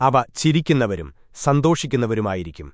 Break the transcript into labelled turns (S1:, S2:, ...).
S1: അവ ചിരിക്കുന്നവരും സന്തോഷിക്കുന്നവരുമായിരിക്കും